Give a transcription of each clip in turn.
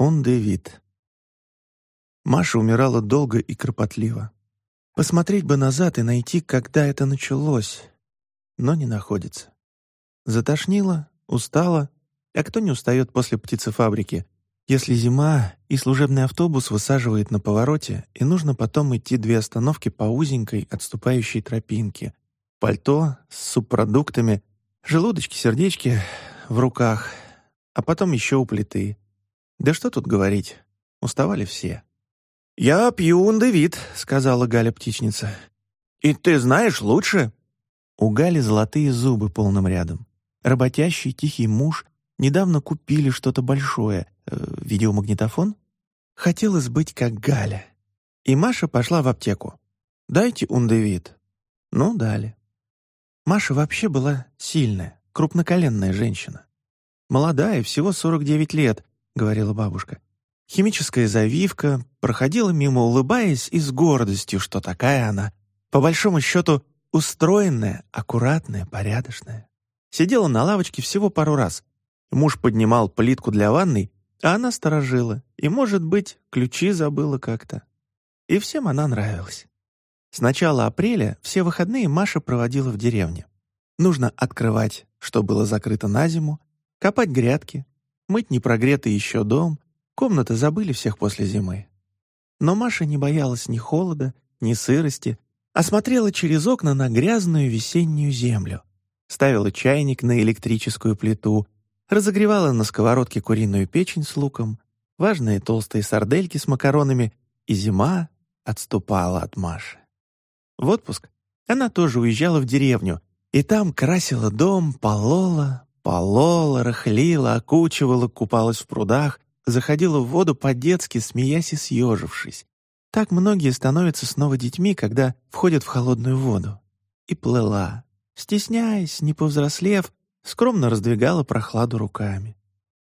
Он Дэвид. Маша умирала долго и кропотливо. Посмотреть бы назад и найти, когда это началось, но не находится. Затошнило, устала, а кто не устает после птицефабрики, если зима и служебный автобус высаживает на повороте, и нужно потом идти две остановки по узенькой отступающей тропинке, пальто с субпродуктами, желудочки-сердечки в руках, а потом еще у плиты — да что тут говорить, уставали все. «Я пью ундевит», — сказала Галя-птичница. «И ты знаешь лучше?» У Гали золотые зубы полным рядом. Работящий тихий муж недавно купили что-то большое. Э, видеомагнитофон? Хотелось быть как Галя. И Маша пошла в аптеку. «Дайте ундевит». Ну, дали. Маша вообще была сильная, крупноколенная женщина. Молодая, всего 49 лет, говорила бабушка. Химическая завивка проходила мимо, улыбаясь и с гордостью, что такая она, по большому счету, устроенная, аккуратная, порядочная. Сидела на лавочке всего пару раз. Муж поднимал плитку для ванной, а она сторожила, и, может быть, ключи забыла как-то. И всем она нравилась. С начала апреля все выходные Маша проводила в деревне. Нужно открывать, что было закрыто на зиму, копать грядки, мыть непрогретый еще дом, комнаты забыли всех после зимы. Но Маша не боялась ни холода, ни сырости, а смотрела через окна на грязную весеннюю землю, ставила чайник на электрическую плиту, разогревала на сковородке куриную печень с луком, важные толстые сардельки с макаронами, и зима отступала от Маши. В отпуск она тоже уезжала в деревню, и там красила дом, полола, Полола, рыхлила, окучивала, купалась в прудах, заходила в воду по-детски, смеясь и съежившись. Так многие становятся снова детьми, когда входят в холодную воду. И плыла, стесняясь, не повзрослев, скромно раздвигала прохладу руками.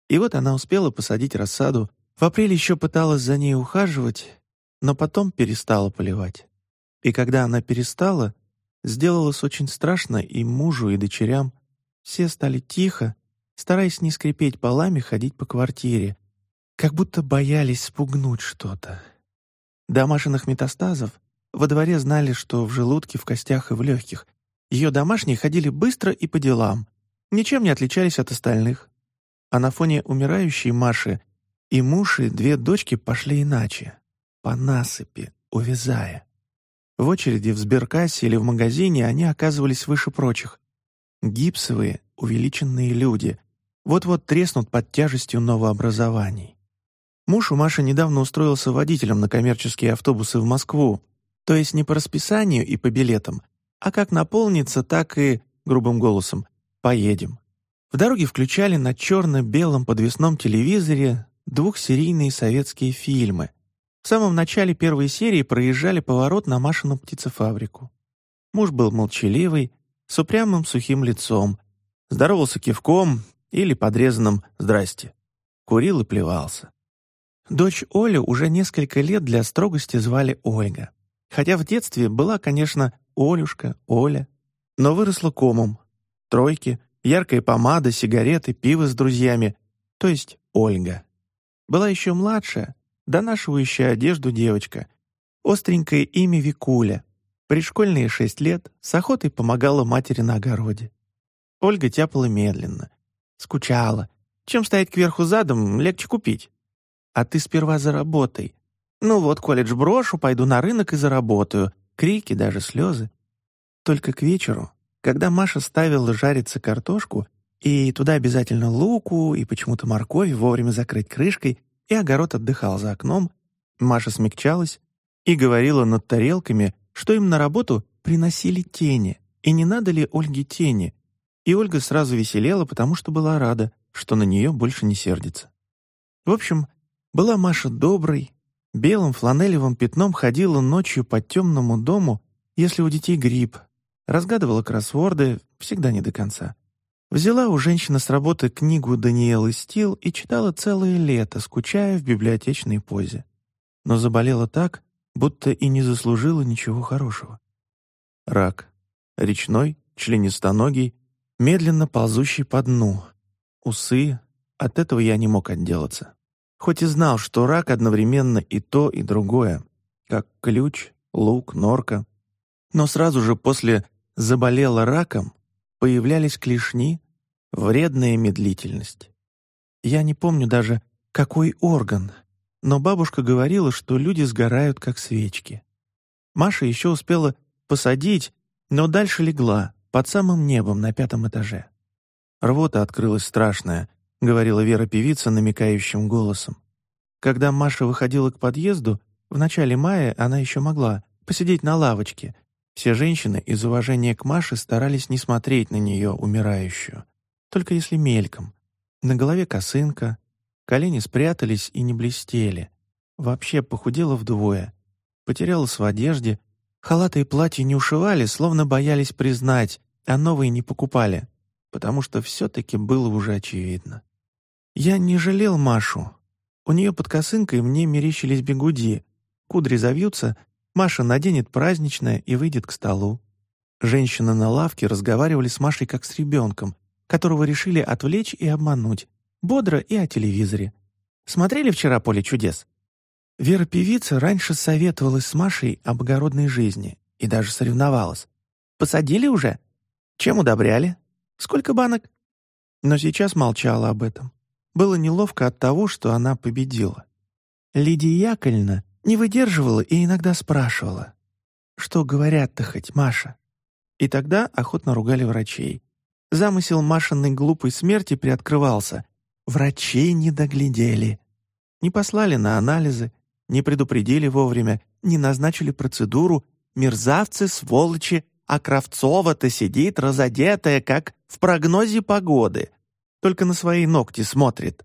И вот она успела посадить рассаду, в апреле еще пыталась за ней ухаживать, но потом перестала поливать. И когда она перестала, сделалось очень страшно и мужу, и дочерям, все стали тихо, стараясь не скрипеть полами, ходить по квартире, как будто боялись спугнуть что-то. До Машиных метастазов во дворе знали, что в желудке, в костях и в легких. Ее домашние ходили быстро и по делам, ничем не отличались от остальных. А на фоне умирающей Маши и муж, и две дочки пошли иначе, по насыпи, увязая. В очереди в сберкассе или в магазине они оказывались выше прочих, Гипсовые, увеличенные люди вот-вот треснут под тяжестью новообразований. Муж у Маши недавно устроился водителем на коммерческие автобусы в Москву, то есть не по расписанию и по билетам, а как наполнится, так и, грубым голосом, «поедем». В дороге включали на черно-белом подвесном телевизоре двухсерийные советские фильмы. В самом начале первой серии проезжали поворот на Машину птицефабрику. Муж был молчаливый, с упрямым сухим лицом, здоровался кивком или подрезанным «здрасте». Курил и плевался. Дочь Олю уже несколько лет для строгости звали Ольга. Хотя в детстве была, конечно, Олюшка, Оля, но выросла комом. Тройки, яркая помада, сигареты, пиво с друзьями, то есть Ольга. Была еще младшая, донашивающая одежду девочка, остренькое имя Викуля, Пришкольные шесть лет с охотой помогала матери на огороде. Ольга тяпала медленно. Скучала. Чем стоять кверху задом, легче купить. А ты сперва заработай. Ну вот, колледж брошу, пойду на рынок и заработаю. Крики, даже слезы. Только к вечеру, когда Маша ставила жариться картошку, и туда обязательно луку и почему-то морковь вовремя закрыть крышкой, и огород отдыхал за окном, Маша смягчалась и говорила над тарелками, что им на работу приносили тени, и не надо ли Ольге тени. И Ольга сразу веселела, потому что была рада, что на нее больше не сердится. В общем, была Маша доброй, белым фланелевым пятном ходила ночью по темному дому, если у детей грипп, разгадывала кроссворды, всегда не до конца. Взяла у женщины с работы книгу Даниэлы Стил и читала целое лето, скучая в библиотечной позе. Но заболела так, будто и не заслужила ничего хорошего. Рак. Речной, членистоногий, медленно ползущий по дну. Усы. От этого я не мог отделаться. хоть и знал, что рак одновременно и то, и другое, как ключ, лук, норка. Но сразу же после «заболела раком» появлялись клешни, вредная медлительность. Я не помню даже, какой орган, но бабушка говорила, что люди сгорают, как свечки. Маша еще успела посадить, но дальше легла, под самым небом на пятом этаже. Рвота открылась страшная, — говорила Вера-певица намекающим голосом. Когда Маша выходила к подъезду, в начале мая она еще могла посидеть на лавочке. Все женщины из уважения к Маше старались не смотреть на нее, умирающую. Только если мельком. На голове косынка, колени спрятались и не блестели. Вообще похудела вдвое. Потерялась в одежде, халаты и платья не ушивали, словно боялись признать, а новые не покупали, потому что все-таки было уже очевидно. Я не жалел Машу. У нее под косынкой мне мерещились бегуди. Кудри завьются, Маша наденет праздничное и выйдет к столу. Женщины на лавке разговаривали с Машей как с ребенком, которого решили отвлечь и обмануть, бодро и о телевизоре. Смотрели вчера «Поле чудес»? Вера-певица раньше советовалась с Машей об огородной жизни и даже соревновалась. «Посадили уже? Чем удобряли? Сколько банок?» Но сейчас молчала об этом. Было неловко от того, что она победила. Лидия Яковлевна не выдерживала и иногда спрашивала, «Что говорят-то хоть, Маша?» И тогда охотно ругали врачей. Замысел Машиной глупой смерти приоткрывался. Врачей не доглядели. Не послали на анализы, не предупредили вовремя, не назначили процедуру. Мерзавцы, сволочи, а Кравцова-то сидит разодетая, как в прогнозе погоды только на свои ногти смотрит.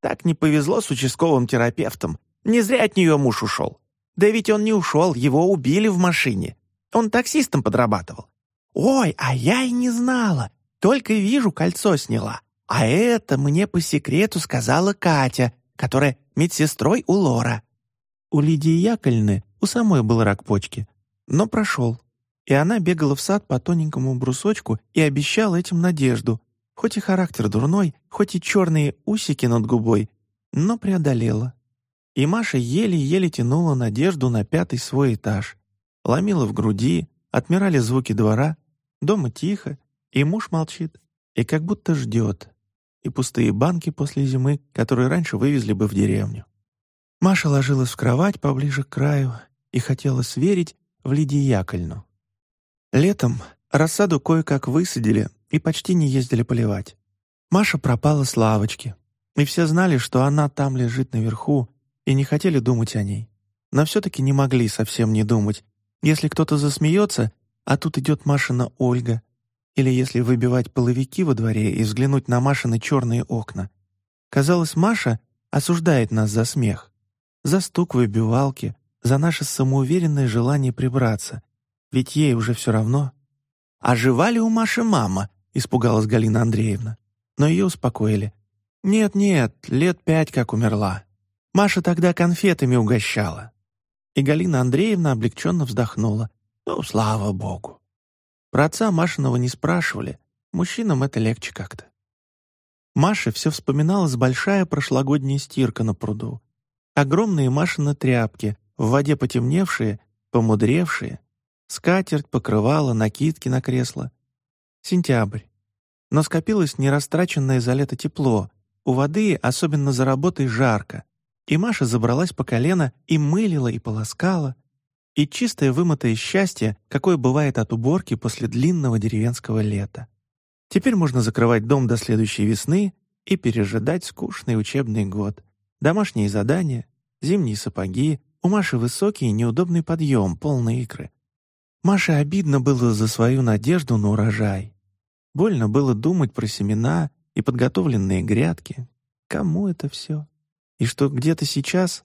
Так не повезло с участковым терапевтом. Не зря от нее муж ушел. Да ведь он не ушел, его убили в машине. Он таксистом подрабатывал. «Ой, а я и не знала. Только вижу, кольцо сняла. А это мне по секрету сказала Катя, которая медсестрой у Лора». У Лидии Яковлевны у самой был рак почки, но прошел. И она бегала в сад по тоненькому брусочку и обещала этим надежду, Хоть и характер дурной, хоть и черные усики над губой, но преодолела. И Маша еле-еле тянула надежду на пятый свой этаж. Ломила в груди, отмирали звуки двора, дома тихо, и муж молчит, и как будто ждет. И пустые банки после зимы, которые раньше вывезли бы в деревню. Маша ложилась в кровать поближе к краю и хотела сверить в Лидии Яковлевну. Летом рассаду кое-как высадили, и почти не ездили поливать. Маша пропала с лавочки, и все знали, что она там лежит наверху, и не хотели думать о ней. Но все-таки не могли совсем не думать. Если кто-то засмеется, а тут идет Машина Ольга, или если выбивать половики во дворе и взглянуть на Машины черные окна. Казалось, Маша осуждает нас за смех, за стук выбивалки, за наше самоуверенное желание прибраться, ведь ей уже все равно. «А жива ли у Маши мама?» испугалась Галина Андреевна. Но ее успокоили. «Нет-нет, лет пять как умерла. Маша тогда конфетами угощала». И Галина Андреевна облегченно вздохнула. «Ну, слава богу». Про отца Машиного не спрашивали. Мужчинам это легче как-то. Маше все вспоминалась большая прошлогодняя стирка на пруду. Огромные Машины тряпки, в воде потемневшие, помудревшие, скатерть, покрывала, накидки на кресло. Сентябрь. Но скопилось нерастраченное за лето тепло. У воды, особенно за работой, жарко. И Маша забралась по колено и мылила, и полоскала. И чистое вымытое счастье, какое бывает от уборки после длинного деревенского лета. Теперь можно закрывать дом до следующей весны и пережидать скучный учебный год. Домашние задания, зимние сапоги, у Маши высокий неудобный подъем, полные икры. Маше обидно было за свою надежду на урожай. Больно было думать про семена и подготовленные грядки. Кому это все? И что где-то сейчас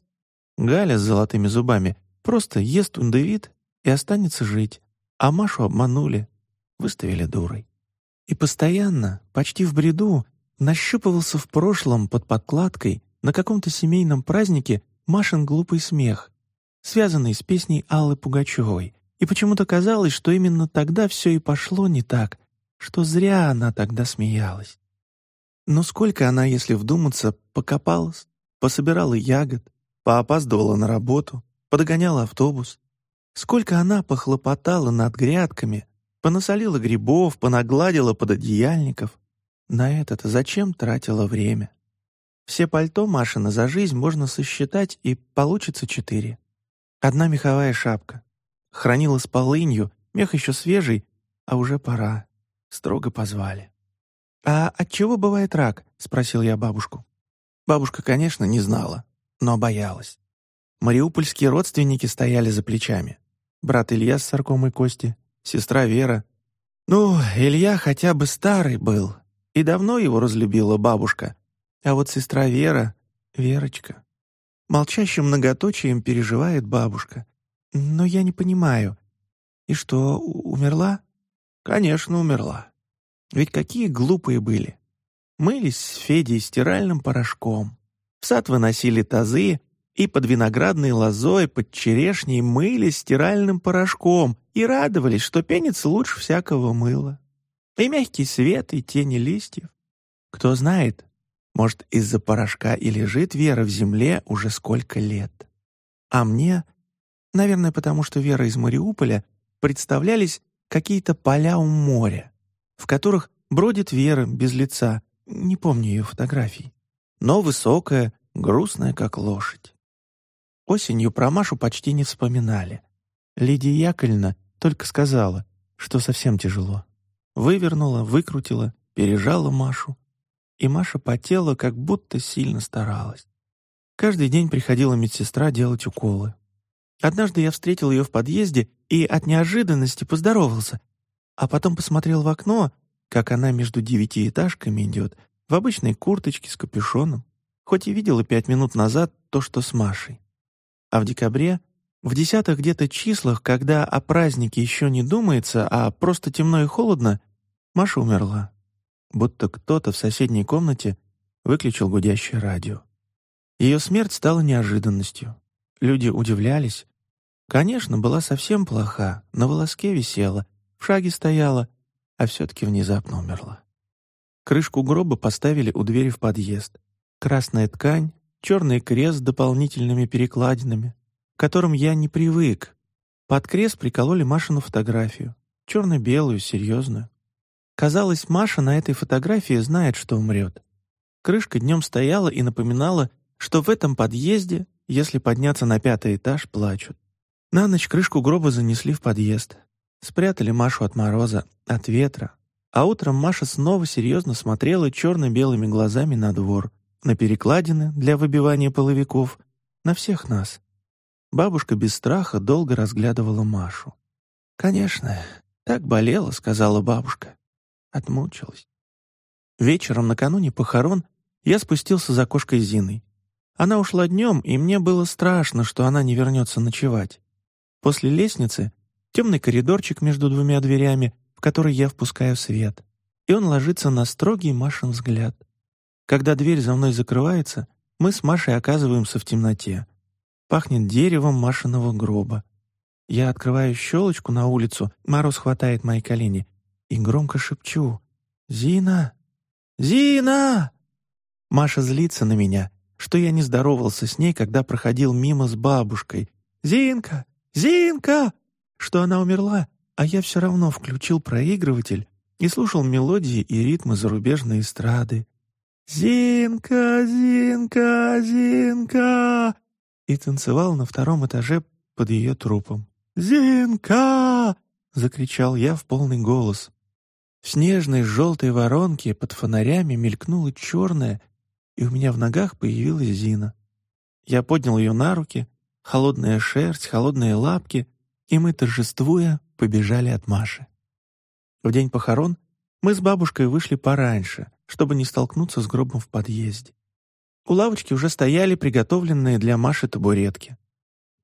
Галя с золотыми зубами просто ест ундевит и останется жить, а Машу обманули, выставили дурой. И постоянно, почти в бреду, нащупывался в прошлом под подкладкой на каком-то семейном празднике Машин глупый смех, связанный с песней Аллы Пугачевой, и почему-то казалось, что именно тогда все и пошло не так, что зря она тогда смеялась. Но сколько она, если вдуматься, покопалась, пособирала ягод, поопаздывала на работу, подгоняла автобус. Сколько она похлопотала над грядками, понасолила грибов, понагладила пододеяльников. На это-то зачем тратила время? Все пальто Машина за жизнь можно сосчитать, и получится четыре. Одна меховая шапка. Хранила с полынью, мех еще свежий, а уже пора. Строго позвали. «А от чего бывает рак?» — спросил я бабушку. Бабушка, конечно, не знала, но боялась. Мариупольские родственники стояли за плечами. Брат Илья с саркомой кости, сестра Вера. Ну, Илья хотя бы старый был, и давно его разлюбила бабушка. А вот сестра Вера, Верочка, молчащим многоточием переживает бабушка. Но я не понимаю. И что, умерла? Конечно, умерла. Ведь какие глупые были. Мылись с Федей стиральным порошком. В сад выносили тазы, и под виноградной лозой, под черешней мылись стиральным порошком и радовались, что пенится лучше всякого мыла. И мягкий свет, и тени листьев. Кто знает, может, из-за порошка и лежит Вера в земле уже сколько лет. А мне, наверное, потому что Вера из Мариуполя, представлялись какие-то поля у моря, в которых бродит Вера без лица, не помню ее фотографий, но высокая, грустная, как лошадь. Осенью про Машу почти не вспоминали. Лидия Яковлевна только сказала, что совсем тяжело. Вывернула, выкрутила, пережала Машу. И Маша потела, как будто сильно старалась. Каждый день приходила медсестра делать уколы. Однажды я встретил ее в подъезде и от неожиданности поздоровался, а потом посмотрел в окно, как она между девятиэтажками идет, в обычной курточке с капюшоном, хоть и видела пять минут назад то, что с Машей. А в декабре, в десятых где-то числах, когда о празднике еще не думается, а просто темно и холодно, Маша умерла. Будто кто-то в соседней комнате выключил гудящее радио. Ее смерть стала неожиданностью. Люди удивлялись, Конечно, была совсем плоха, на волоске висела, в шаге стояла, а все-таки внезапно умерла. Крышку гроба поставили у двери в подъезд. Красная ткань, черный крест с дополнительными перекладинами, к которым я не привык. Под крест прикололи Машину фотографию, черно-белую, серьезную. Казалось, Маша на этой фотографии знает, что умрет. Крышка днем стояла и напоминала, что в этом подъезде, если подняться на пятый этаж, плачут. На ночь крышку гроба занесли в подъезд. Спрятали Машу от мороза, от ветра. А утром Маша снова серьезно смотрела черно-белыми глазами на двор, на перекладины для выбивания половиков, на всех нас. Бабушка без страха долго разглядывала Машу. «Конечно, так болела», — сказала бабушка. Отмучилась. Вечером накануне похорон я спустился за кошкой Зиной. Она ушла днем, и мне было страшно, что она не вернется ночевать. После лестницы темный коридорчик между двумя дверями, в который я впускаю свет, и он ложится на строгий Машин взгляд. Когда дверь за мной закрывается, мы с Машей оказываемся в темноте. Пахнет деревом Машиного гроба. Я открываю щелочку на улицу, мороз хватает мои колени, и громко шепчу «Зина! Зина!» Маша злится на меня, что я не здоровался с ней, когда проходил мимо с бабушкой. «Зинка! «Зинка!» Что она умерла, а я все равно включил проигрыватель и слушал мелодии и ритмы зарубежной эстрады. «Зинка, Зинка, Зинка!» и танцевал на втором этаже под ее трупом. «Зинка!» — закричал я в полный голос. В снежной желтой воронке под фонарями мелькнула черная, и у меня в ногах появилась Зина. Я поднял ее на руки, холодная шерсть, холодные лапки, и мы, торжествуя, побежали от Маши. В день похорон мы с бабушкой вышли пораньше, чтобы не столкнуться с гробом в подъезде. У лавочки уже стояли приготовленные для Маши табуретки.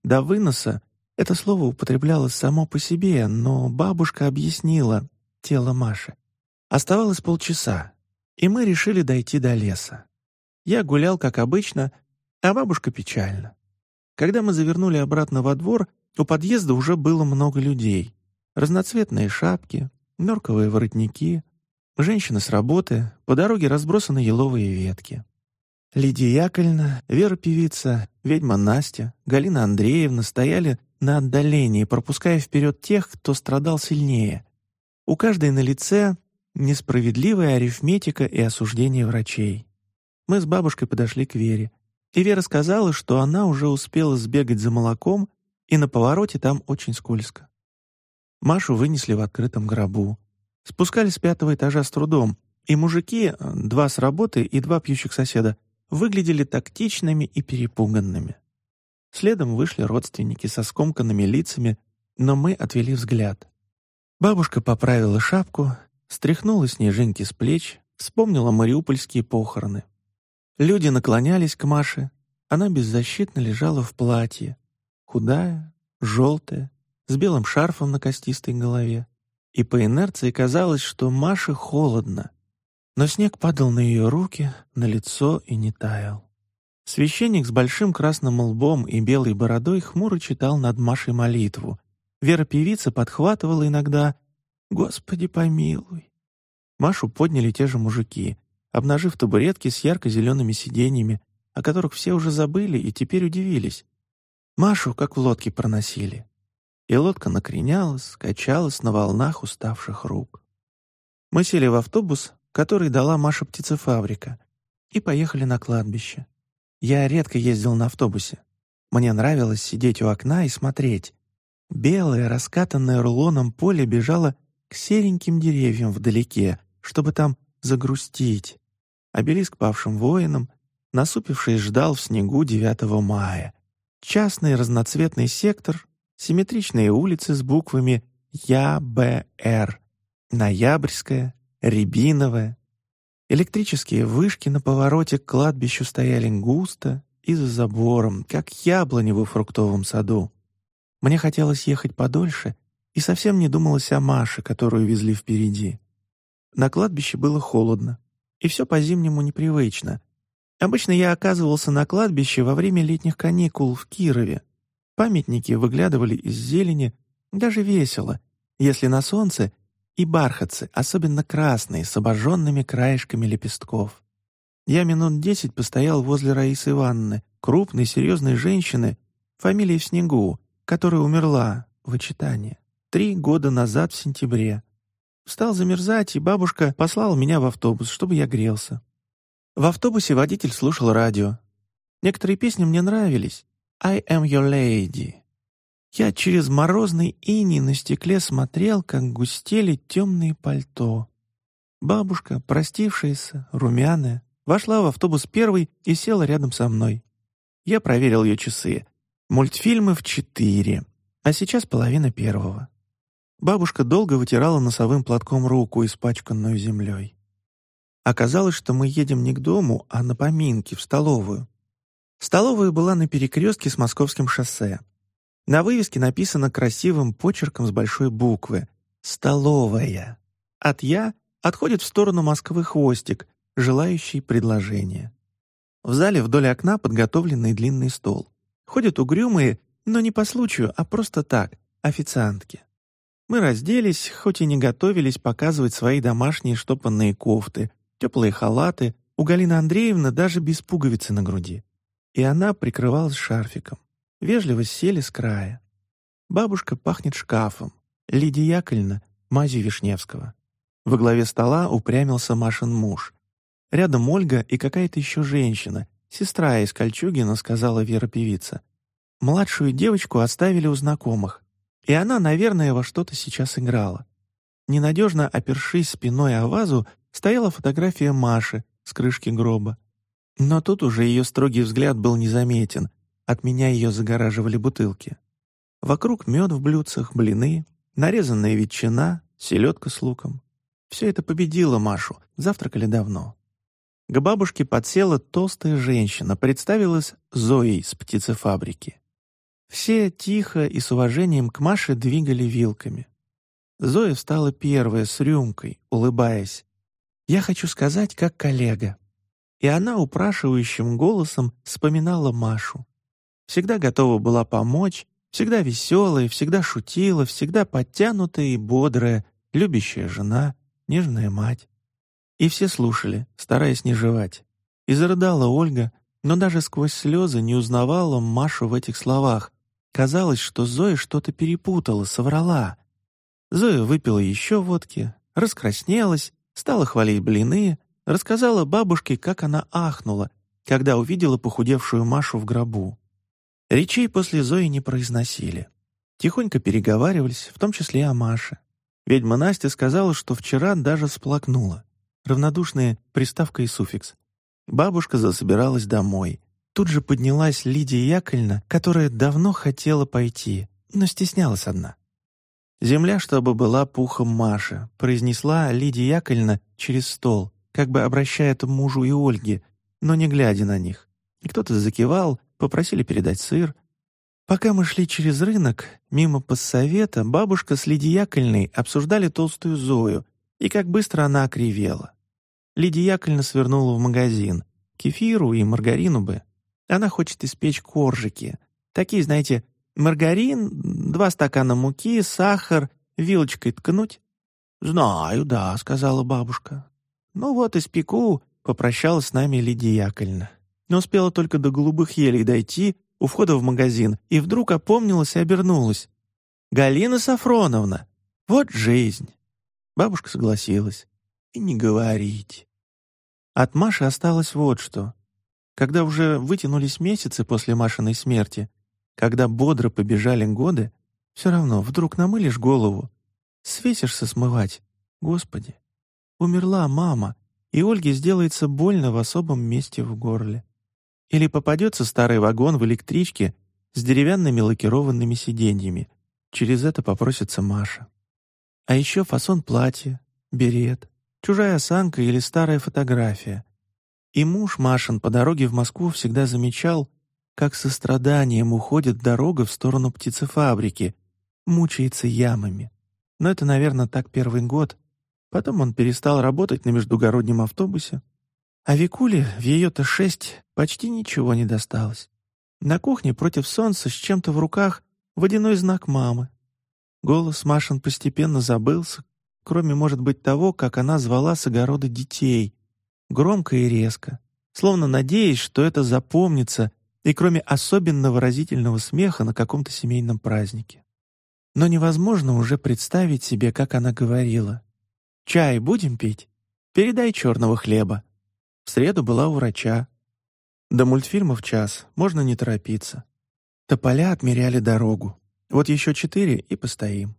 До выноса это слово употреблялось само по себе, но бабушка объяснила тело Маши. Оставалось полчаса, и мы решили дойти до леса. Я гулял, как обычно, а бабушка печально. Когда мы завернули обратно во двор, у подъезда уже было много людей. Разноцветные шапки, норковые воротники, женщины с работы, по дороге разбросаны еловые ветки. Лидия Яковлевна, Вера-певица, ведьма Настя, Галина Андреевна стояли на отдалении, пропуская вперед тех, кто страдал сильнее. У каждой на лице несправедливая арифметика и осуждение врачей. Мы с бабушкой подошли к Вере, и Вера сказала, что она уже успела сбегать за молоком, и на повороте там очень скользко. Машу вынесли в открытом гробу. Спускались с пятого этажа с трудом, и мужики, два с работы и два пьющих соседа, выглядели тактичными и перепуганными. Следом вышли родственники со скомканными лицами, но мы отвели взгляд. Бабушка поправила шапку, стряхнула снежинки с плеч, вспомнила мариупольские похороны. Люди наклонялись к Маше, она беззащитно лежала в платье, худая, желтая, с белым шарфом на костистой голове. И по инерции казалось, что Маше холодно, но снег падал на ее руки, на лицо и не таял. Священник с большим красным лбом и белой бородой хмуро читал над Машей молитву. Вера-певица подхватывала иногда «Господи помилуй». Машу подняли те же мужики, обнажив табуретки с ярко-зелеными сиденьями, о которых все уже забыли и теперь удивились. Машу как в лодке проносили. И лодка накренялась, качалась на волнах уставших рук. Мы сели в автобус, который дала Маша птицефабрика, и поехали на кладбище. Я редко ездил на автобусе. Мне нравилось сидеть у окна и смотреть. Белое, раскатанное рулоном поле бежало к сереньким деревьям вдалеке, чтобы там загрустить. Обелиск павшим воинам, насупившись, ждал в снегу 9 мая. Частный разноцветный сектор, симметричные улицы с буквами ЯБР, Ноябрьская, рябиновая. Электрические вышки на повороте к кладбищу стояли густо и за забором, как яблони во фруктовом саду. Мне хотелось ехать подольше, и совсем не думалось о Маше, которую везли впереди. На кладбище было холодно, и все по-зимнему непривычно. Обычно я оказывался на кладбище во время летних каникул в Кирове. Памятники выглядывали из зелени, даже весело, если на солнце и бархатцы, особенно красные, с обожженными краешками лепестков. Я минут десять постоял возле Раисы Ивановны, крупной, серьезной женщины, фамилией в снегу, которая умерла в Очитании три года назад в сентябре. Стал замерзать, и бабушка послала меня в автобус, чтобы я грелся. В автобусе водитель слушал радио. Некоторые песни мне нравились. «I am your lady», я через морозный иней на стекле смотрел, как густели темные пальто. Бабушка, простившаяся, румяная, вошла в автобус первой и села рядом со мной. Я проверил ее часы. Мультфильмы в четыре, а сейчас половина первого. Бабушка долго вытирала носовым платком руку, испачканную землей. Оказалось, что мы едем не к дому, а на поминки, в столовую. Столовая была на перекрестке с Московским шоссе. На вывеске написано красивым почерком с большой буквы «Столовая». От «я» отходит в сторону Москвы хвостик, желающий предложения. В зале вдоль окна подготовленный длинный стол. Ходят угрюмые, но не по случаю, а просто так, официантки. Мы разделись, хоть и не готовились показывать свои домашние штопанные кофты, теплые халаты, у Галины Андреевны даже без пуговицы на груди. И она прикрывалась шарфиком. Вежливо сели с края. Бабушка пахнет шкафом. Лидия Яковлевна — мазью Вишневского. Во главе стола упрямился Машин муж. Рядом Ольга и какая-то еще женщина, сестра из Кольчугина, сказала Вера-певица. Младшую девочку оставили у знакомых, и она, наверное, во что-то сейчас играла. Ненадежно опершись спиной о вазу, стояла фотография Маши с крышки гроба. Но тут уже ее строгий взгляд был незаметен, от меня ее загораживали бутылки. Вокруг мед в блюдцах, блины, нарезанная ветчина, селедка с луком. Все это победило Машу, завтракали давно. К бабушке подсела толстая женщина, представилась Зоей с птицефабрики. Все тихо и с уважением к Маше двигали вилками. Зоя встала первая с рюмкой, улыбаясь. «Я хочу сказать, как коллега». И она упрашивающим голосом вспоминала Машу. Всегда готова была помочь, всегда веселая, всегда шутила, всегда подтянутая и бодрая, любящая жена, нежная мать. И все слушали, стараясь не жевать. И зарыдала Ольга, но даже сквозь слезы не узнавала Машу в этих словах. Казалось, что Зоя что-то перепутала, соврала. Зоя выпила еще водки, раскраснелась, стала хвалить блины, рассказала бабушке, как она ахнула, когда увидела похудевшую Машу в гробу. Речей после Зои не произносили. Тихонько переговаривались, в том числе о Маше. Ведьма Настя сказала, что вчера даже сплакнула. Равнодушные приставка и суффикс. Бабушка засобиралась домой. Тут же поднялась Лидия Яковлевна, которая давно хотела пойти, но стеснялась одна. «Земля, чтобы была пухом Маши», — произнесла Лидия Яковлевна через стол, как бы обращая это мужу и Ольге, но не глядя на них. И кто-то закивал, попросили передать сыр. Пока мы шли через рынок, мимо постсовета, бабушка с Лидией обсуждали толстую Зою и как быстро она окривела. Лидия Яковлевна свернула в магазин. Кефиру и маргарину бы. Она хочет испечь коржики. Такие, знаете, маргарин, два стакана муки, сахар, вилочкой ткнуть. «Знаю, да», — сказала бабушка. «Ну вот, испеку», — попрощалась с нами Лидия Яковлевна. Не успела только до голубых елей дойти, у входа в магазин, и вдруг опомнилась и обернулась. «Галина Сафроновна! Вот жизнь!» Бабушка согласилась. «И не говорить». От Маши осталось вот что. Когда уже вытянулись месяцы после Машиной смерти, когда бодро побежали годы, все равно вдруг намылишь голову, свесишься смывать. Господи, умерла мама, и Ольге сделается больно в особом месте в горле. Или попадется старый вагон в электричке с деревянными лакированными сиденьями. Через это попросится Маша. А еще фасон платья, берет, чужая осанка или старая фотография. И муж Машин по дороге в Москву всегда замечал, как со страданием уходит дорога в сторону птицефабрики, мучается ямами. Но это, наверное, так первый год. Потом он перестал работать на междугороднем автобусе, а Викуле в ее-то шесть почти ничего не досталось. На кухне против солнца с чем-то в руках водяной знак мамы. Голос Машин постепенно забылся, кроме, может быть, того, как она звала с огорода детей, громко и резко, словно надеясь, что это запомнится, и кроме особенно выразительного смеха на каком-то семейном празднике. Но невозможно уже представить себе, как она говорила. «Чай будем пить? Передай черного хлеба». В среду была у врача. До мультфильма в час, можно не торопиться. Тополя отмеряли дорогу. Вот еще четыре и постоим.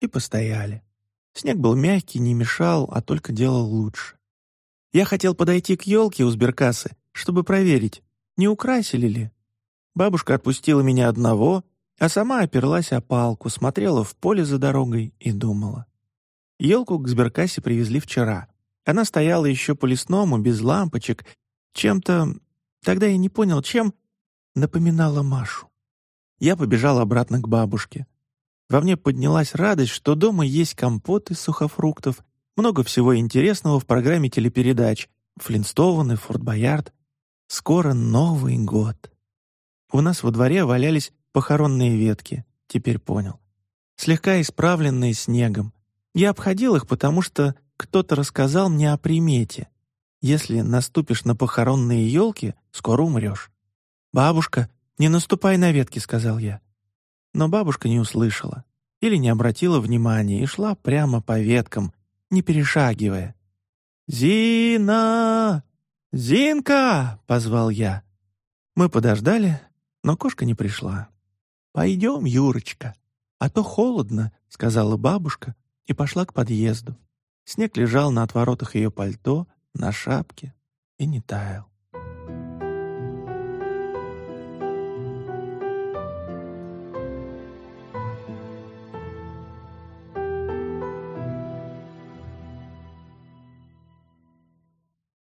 И постояли. Снег был мягкий, не мешал, а только делал лучше. Я хотел подойти к елке у сберкассы, чтобы проверить, не украсили ли. Бабушка отпустила меня одного, а сама оперлась о палку, смотрела в поле за дорогой и думала. Елку к сберкассе привезли вчера. Она стояла еще по лесному, без лампочек, чем-то, тогда я не понял, чем, напоминала Машу. Я побежал обратно к бабушке. Во мне поднялась радость, что дома есть компот из сухофруктов, много всего интересного в программе телепередач, Флинстоуны, Форт Боярд. Скоро Новый год. У нас во дворе валялись похоронные ветки, теперь понял. Слегка исправленные снегом. Я обходил их, потому что кто-то рассказал мне о примете. Если наступишь на похоронные елки, скоро умрешь. «Бабушка, не наступай на ветки», — сказал я. Но бабушка не услышала или не обратила внимания и шла прямо по веткам, не перешагивая. «Зина! Зинка!» — позвал я. Мы подождали, но кошка не пришла. «Пойдем, Юрочка, а то холодно», — сказала бабушка и пошла к подъезду. Снег лежал на отворотах ее пальто, на шапке и не таял.